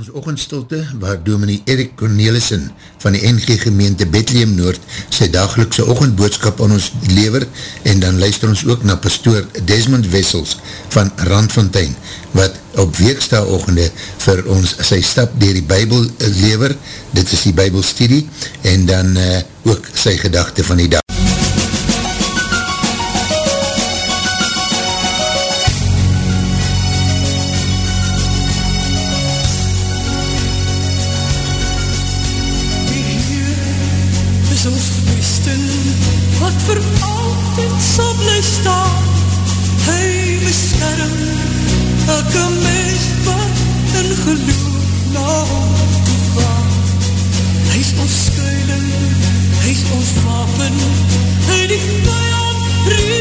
ons ochendstilte waar dominee Erik Cornelissen van die NG gemeente Bethlehem Noord sy dagelikse ochendboodskap aan ons lever en dan luister ons ook na pastoor Desmond Wessels van Randfontein wat op weeksta ochende vir ons sy stap dier die bybel lever, dit is die bybelstudie en dan uh, ook sy gedachte van die dag. wat vir altyd sal bly staan, hy beskerm elke mens wat in geloof na hom toe gaan. Hy is ons skuiling, hy is ons wapen, hy die vijand breed,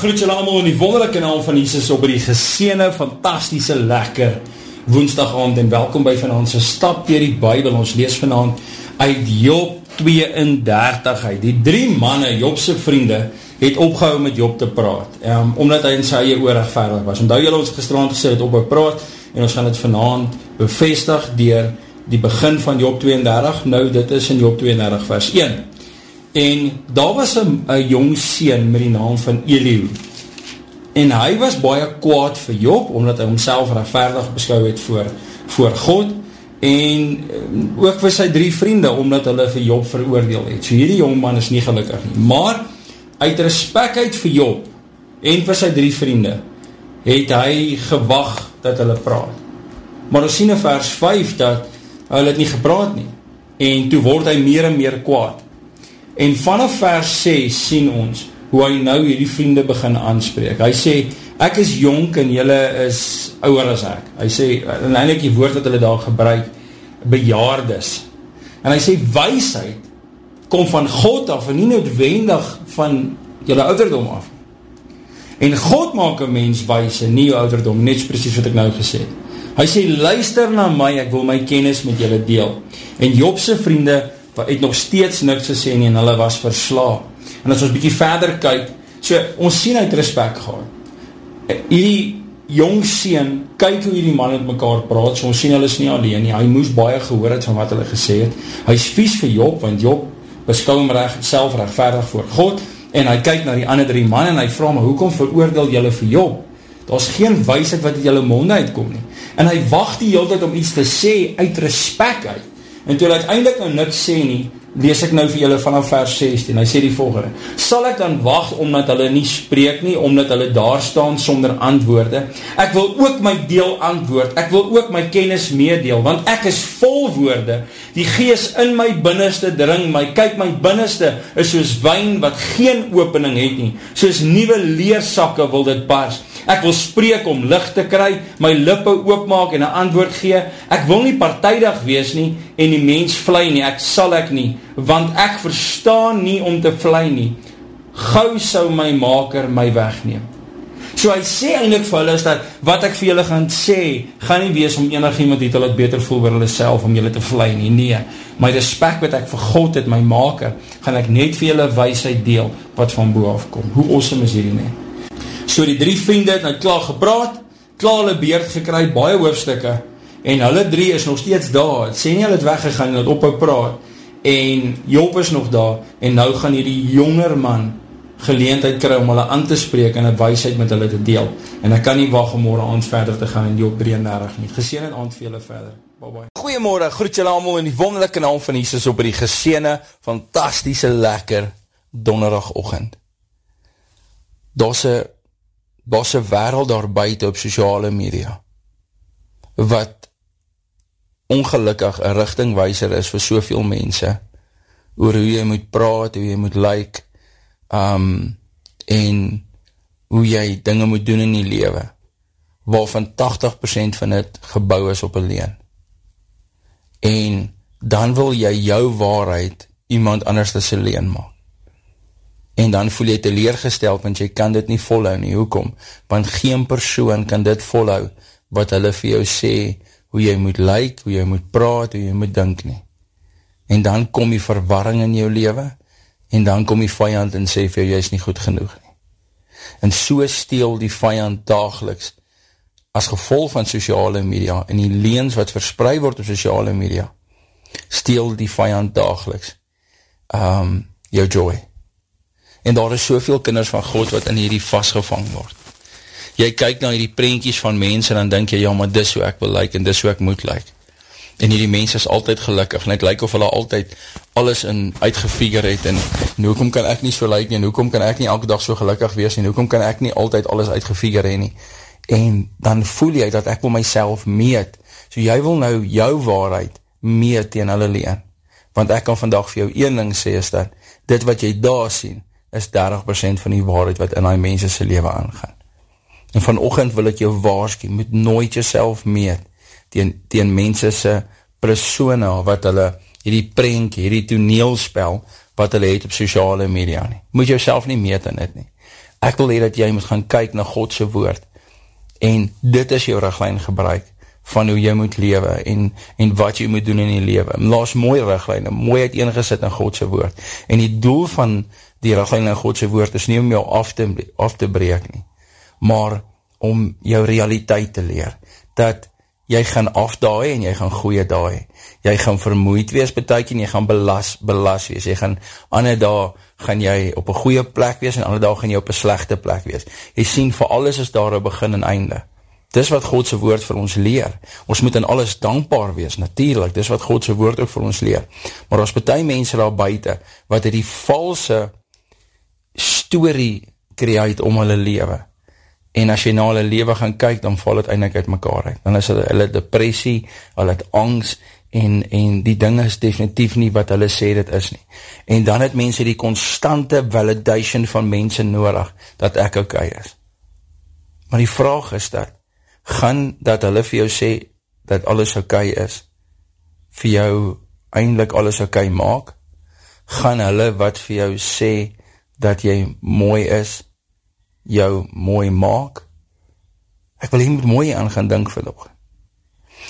groet julle allemaal in die wonderlijke naam van Jesus op die geseene, fantastische, lekker woensdagavond en welkom by van ons stap dier die Bijbel. Ons lees vanavond uit Job 32 uit. Die drie manne, Jobse vriende, het opgehou met Job te praat, um, omdat hy in sy eie oorrechtvaardig was. Omdat julle ons gestrand gesê het op hy praat, en ons gaan het vanavond bevestig dier die begin van Job 32, nou dit is in Job 32 vers 1 en daar was een, een jong sien met die naam van Elihu. En hy was baie kwaad vir Job, omdat hy homself rechtvaardig beskou het voor, voor God. En eh, ook vir sy drie vriende, omdat hulle vir Job veroordeel het, so hierdie jongman is nie gelukkig nie, maar uit respect uit vir Job en vir sy drie vriende het hy gewag dat hulle praat. Maar ons sien in vers 5 dat hy het nie gepraat nie. En toe word hy meer en meer kwaad En vanaf vers 6 sien ons hoe hy nou hierdie vriende begin aanspreek. Hy sê, ek is jonk en jylle is ouwer as ek. Hy sê, en eindelijk die woord wat hulle daar gebruik, bejaardes. En hy sê, weisheid kom van God af en nie noodwendig van jylle ouderdom af. En God maak een mens weis en nie ouderdom, net precies wat ek nou gesê. Hy sê, luister na my, ek wil my kennis met jylle deel. En Jobse vriende het nog steeds niks gesê nie en hulle was versla. En as ons bykie verder kyk, so ons sien uit respect gehad. Hierdie jong sien, kyk hoe hierdie man met mekaar praat, so ons sien hulle is nie alleen nie, hy moes baie gehoor het van wat hulle gesê het. Hy is vies vir Job, want Job beskou hom recht, self rechtvaardig voor God, en hy kyk na die ander drie man en hy vraag my, hoekom veroordeel jylle vir Job? Daar is geen wijsheid wat jylle monde uitkom nie. En hy wacht die hele tijd om iets te sê uit respect uit. En toe hy uiteindelik nou niks sê nie, lees ek nou vir julle vanaf vers 16, hy sê die volgende, sal ek dan wacht omdat hulle nie spreek nie, omdat hulle daar staan sonder antwoorde, ek wil ook my deel antwoord, ek wil ook my kennis meedeel, want ek is vol woorde, die gees in my binneste dring my, kyk my binneste is soos wijn wat geen opening het nie, soos nieuwe leersakke wil dit bars, Ek wil spreek om licht te kry, my lippe oopmaak en een antwoord gee. Ek wil nie partijdig wees nie en die mens vly nie, ek sal ek nie, want ek verstaan nie om te vly nie. Gou sou my maker my wegneem. So hy sê eindelijk vir hulle is dat wat ek vir julle gaan sê, gaan nie wees om enig iemand die te laat beter voel vir hulle self, om julle te vly nie, nee. My respect wat ek vir God het, my maker, gaan ek net vir julle weisheid deel, wat van boe afkom. Hoe awesome is hierdie nie? So die drie vriende het nou klaar gepraat, klaar hulle beerd gekry, baie hoofstukke, en hulle drie is nog steeds daar, het sê nie hulle het weggegaan, het ophou praat, en Job is nog daar, en nou gaan hierdie jonger man geleentheid kry om hulle aan te spreek en een weisheid met hulle te deel. En ek kan nie wacht om morgen aand verder te gaan in Job 33 nie. Geseen en aand julle verder. Bye bye. Goeiemorgen, groet julle allemaal in die wonderlijke naam van Jesus op die geseene, fantastische, lekker donderdag ochend. Daar is een daar is een wereld daar buiten op sociale media, wat ongelukkig een richtingwijzer is vir soveel mense, oor hoe jy moet praat, hoe jy moet like, um, en hoe jy dinge moet doen in die lewe, waarvan 80% van het gebouw is op een leen. En dan wil jy jou waarheid iemand anders te sy leen maak. En dan voel jy teleergesteld, want jy kan dit nie volhou nie. Hoekom? Want geen persoon kan dit volhou, wat hulle vir jou sê, hoe jy moet lyk, hoe jy moet praat, hoe jy moet dink nie. En dan kom die verwarring in jou leven, en dan kom die vijand en sê vir jou, jy is nie goed genoeg nie. En so steel die vijand dageliks, as gevolg van sociale media, en die leens wat verspreid word op sociale media, steel die vijand dageliks, um, jou joy. En daar is soveel kinders van God, wat in hierdie vastgevang word jy kyk na die prentjies van mense en dan denk jy, ja, maar dis hoe ek wil like en dis hoe ek moet like. En hierdie mense is altyd gelukkig en het lyk of hulle altyd alles in uitgefigure het en, en hoekom kan ek nie so like nie en hoekom kan ek nie elke dag so gelukkig wees en hoekom kan ek nie altyd alles uitgefigure nie. En dan voel jy dat ek wil myself meet. So jy wil nou jou waarheid meet tegen hulle leen. Want ek kan vandag vir jou een ding sê is dat dit wat jy daar sien is 30% van die waarheid wat in die mense se lewe aangaan. En vanochtend wil ek jou waarskie, moet nooit jouself meet teen, teen mensese persona wat hulle hierdie prank, hierdie toneelspel wat hulle het op sociale media nie. Moet jouself nie meet in dit nie. Ek wil hier dat jy moet gaan kyk na Godse woord en dit is jou riglijn gebruik van hoe jy moet lewe en, en wat jy moet doen in die lewe. Laas mooi riglijn, mooi uiteengesit in Godse woord. En die doel van die riglijn in Godse woord is nie om jou af te, af te breek nie maar om jou realiteit te leer, dat jy gaan afdaai en jy gaan goeie daai, jy gaan vermoeid wees betek en jy gaan belas, belas wees, jy gaan ander dag gaan jy op een goeie plek wees en ander dag gaan jy op een slechte plek wees. Jy sien, vir alles is daar een begin en einde. Dis wat Godse woord vir ons leer. Ons moet in alles dankbaar wees, natuurlijk, dis wat Godse woord ook vir ons leer. Maar ons betuig mense daar buiten, wat die valse story kreeg om hulle leven, en as jy na hulle leven gaan kyk, dan val het eindelijk uit mekaar uit. Dan is hulle, hulle depressie, hulle het angst, en, en die ding is definitief nie wat hulle sê dit is nie. En dan het mense die constante validation van mense nodig, dat ek ok is. Maar die vraag is dat, gaan dat hulle vir jou sê, dat alles ok is, vir jou eindelijk alles ok maak, gaan hulle wat vir jou sê, dat jy mooi is, jou mooi maak. Ek wil hier met mooi aan gaan dink vandag.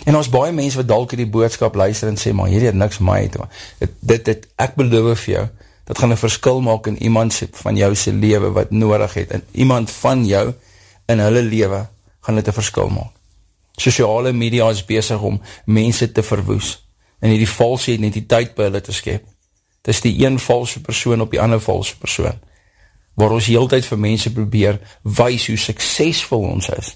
En ons baie mense wat dalk die boodskap luister en sê, maar hierdie het niks my het, dit, dit, dit, ek beloof vir jou, dat gaan een verskil maak in iemand van jou sy leven wat nodig het, en iemand van jou in hulle leven gaan dit een verskil maak. Sociale media is bezig om mense te verwoes, en die valse identiteit by hulle te skep. Het is die een valse persoon op die ander valse persoon waar ons heel tyd vir mense probeer wees hoe suksesvol ons is.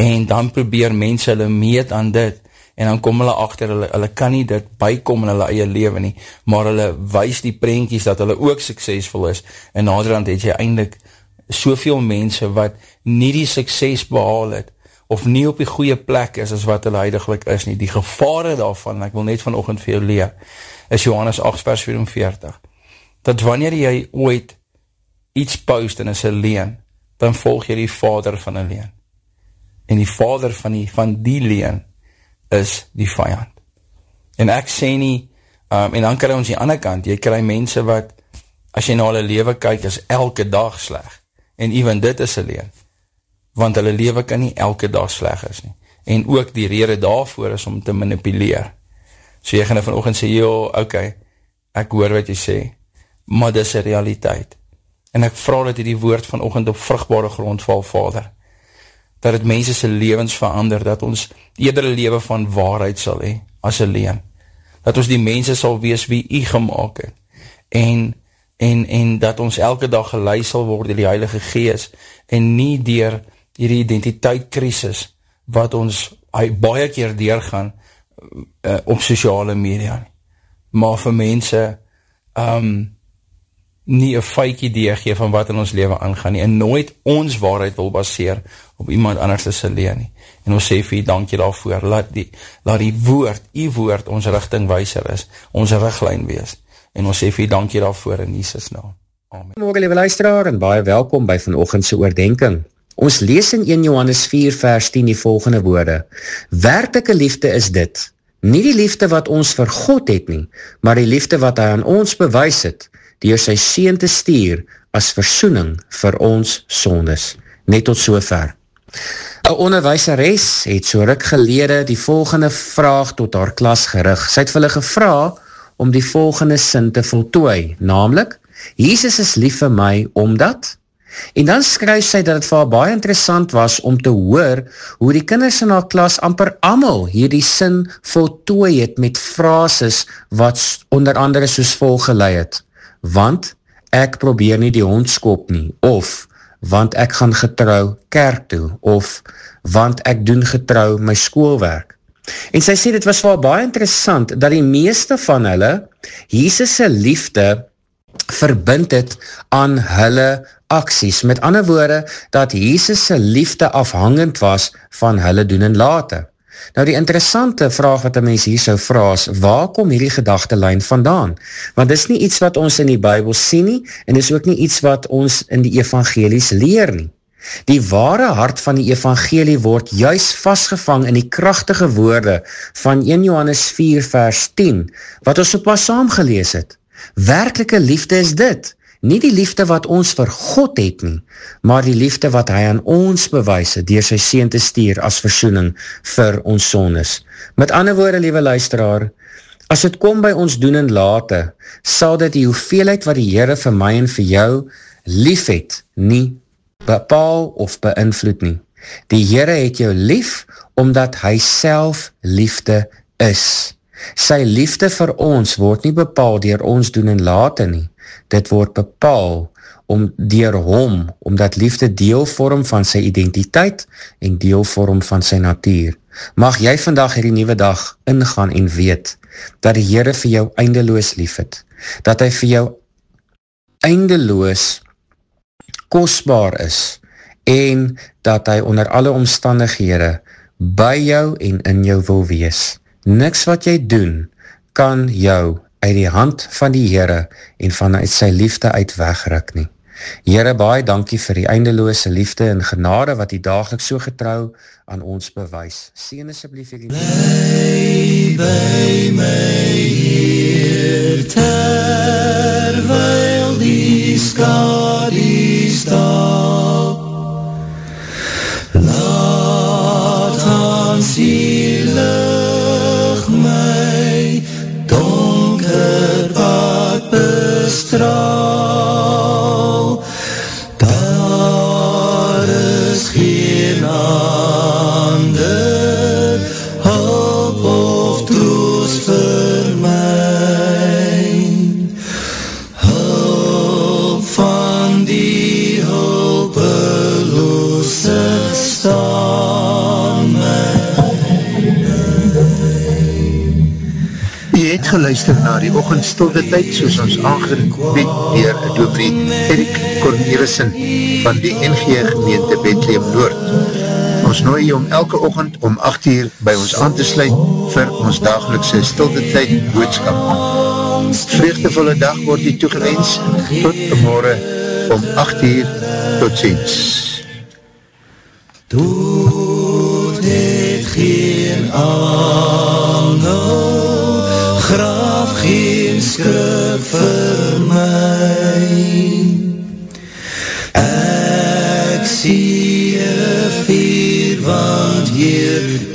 En dan probeer mense hulle meet aan dit, en dan kom hulle achter, hulle, hulle kan nie dit bykom in hulle eie leven nie, maar hulle wees die prentjies dat hulle ook suksesvol is, en naderhand het jy eindelijk soveel mense wat nie die sukses behaal het, of nie op die goeie plek is as wat hulle huidiglik is nie. Die gevare daarvan, ek wil net vanochtend vir jou leer, is Johannes 8 vers 44, dat wanneer jy ooit iets post en is een leen, dan volg jy die vader van een leen. En die vader van die, van die leen is die vijand. En ek sê nie, um, en dan kry ons die ander kant, jy kry mense wat, as jy na hulle leven kyk, is elke dag sleg. En even dit is een leen. Want hulle leven kan nie elke dag sleg is nie. En ook die rede daarvoor is om te manipuleer. So jy gaan nou vanochtend sê, joh, ok, ek hoor wat jy sê, maar dis een realiteit. En ek vraag dat die woord vanochtend op vruchtbare grond val, Vader. Dat het mense sy levens verander, dat ons eerder leven van waarheid sal hee, as een leen. Dat ons die mense sal wees wie u gemaakt het. En, en, en dat ons elke dag geleid sal word die Heilige Gees en nie dier die identiteit krisis wat ons baie keer deurgaan uh, op sociale media. Maar vir mense um, nie een feik idee gee van wat in ons leven aangaan nie, en nooit ons waarheid wil baseer op iemand anders te leen nie. En ons sê vir jy dankie daarvoor, laat die, laat die woord, die woord ons richtingwijser is, ons richtlijn wees, en ons sê vir jy dankie daarvoor in Jesus naam. Amen. Morgen lieve luisteraar en baie welkom by vanochtendse oordenking. Ons lees in 1 Johannes 4 vers 10 die volgende woorde. Werkelike liefde is dit, nie die liefde wat ons vir God het nie, maar die liefde wat hy aan ons bewys het, die sy seen te stuur as versoening vir ons sondes. Net tot so ver. Een onderwijseres het so ruk gelede die volgende vraag tot haar klas gerig. Sy het vir hulle gevra om die volgende sin te voltooi, namelijk, Jesus is lief vir my omdat... En dan skryf sy dat het vir haar baie interessant was om te hoor hoe die kinders in haar klas amper amal hierdie sin voltooi het met frases wat onder andere soos volgeleid het. Want ek probeer nie die hond skop nie, of want ek gaan getrou kerk toe, of want ek doen getrou my skoolwerk. En sy sê dit was vir baie interessant dat die meeste van hulle Jesus' liefde verbind het aan hulle aksies. Met ander woorde, dat Jesus' liefde afhangend was van hulle doen en late. Nou die interessante vraag wat die mens hier so vraag is, waar kom hierdie gedachtelijn vandaan? Want dis nie iets wat ons in die Bijbel sien nie, en dis ook nie iets wat ons in die evangelies leer nie. Die ware hart van die evangelie word juist vastgevang in die krachtige woorde van 1 Johannes 4 vers 10, wat ons so pas saam gelees het. Werkelike liefde is dit, nie die liefde wat ons vir God het nie, maar die liefde wat hy aan ons bewys het, dier sy seen te stier as versoening vir ons sondes. Met ander woorde, liewe luisteraar, as het kom by ons doen en late, sal dit die hoeveelheid wat die Heere vir my en vir jou lief het, nie bepaal of beïnvloed nie. Die Heere het jou lief, omdat hy self liefde is. Sy liefde vir ons word nie bepaal dier ons doen en late nie. Dit word bepaal om dier hom, omdat liefde deel vorm van sy identiteit en deel vorm van sy natuur. Mag jy vandag hierdie nieuwe dag ingaan en weet, dat die Heere vir jou eindeloos lief het, dat hy vir jou eindeloos kostbaar is, en dat hy onder alle omstandighede by jou en in jou wil wees niks wat jy doen, kan jou uit die hand van die Heere en vanuit sy liefde uit wegrik nie. Heere, baie dankie vir die eindeloose liefde en genade wat die dagelijk so getrouw aan ons bewys. Sien asjeblief hierdie... By my Heer, terwyl die skadie stap. Laat ons die geluister na die ochendstilde tyd soos ons aangebied dier Dominee Erik Cornelissen van die NG gemeente Bethlehem Noord. Ons nooi om elke ochend om 8 uur by ons aan te sluit vir ons dagelikse stilde tyd boodskap. Vreugdevolle dag word die toegewens tot morgen om 8 uur tot ziens. Dood het geen ander skrik vir my. Ek sien een vier want hier